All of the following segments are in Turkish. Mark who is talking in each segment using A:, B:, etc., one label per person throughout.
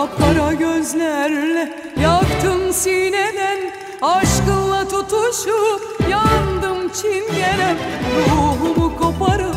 A: kapkara gözlerle. Yaktım sineden Aşkınla tutuşup yandım çingene Ruhumu koparıp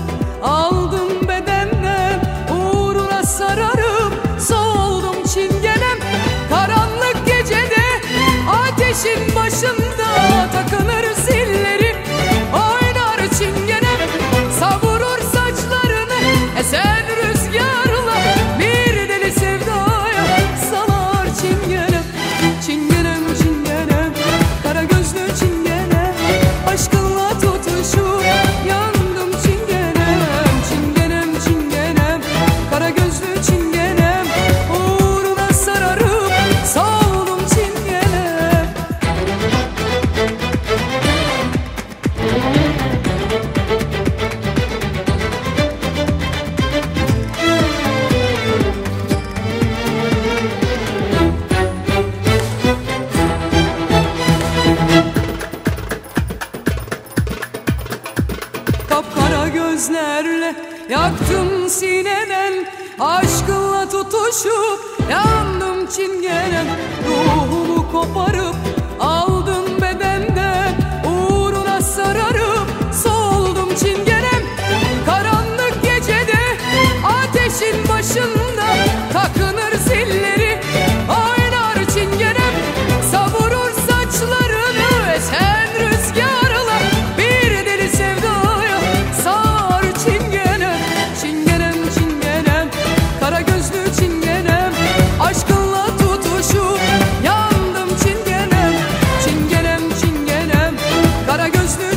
A: Yaktım sineden aşkınla tutuşup yandım çingen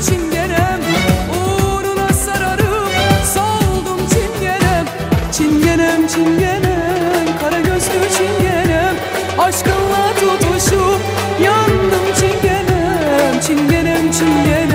A: çingenem Uğruna sararım. Soldum çingenem Çingenem çingenem Kara gözlü çingenem Aşkınla tutuşup Yandım çingenem Çingenem çingenem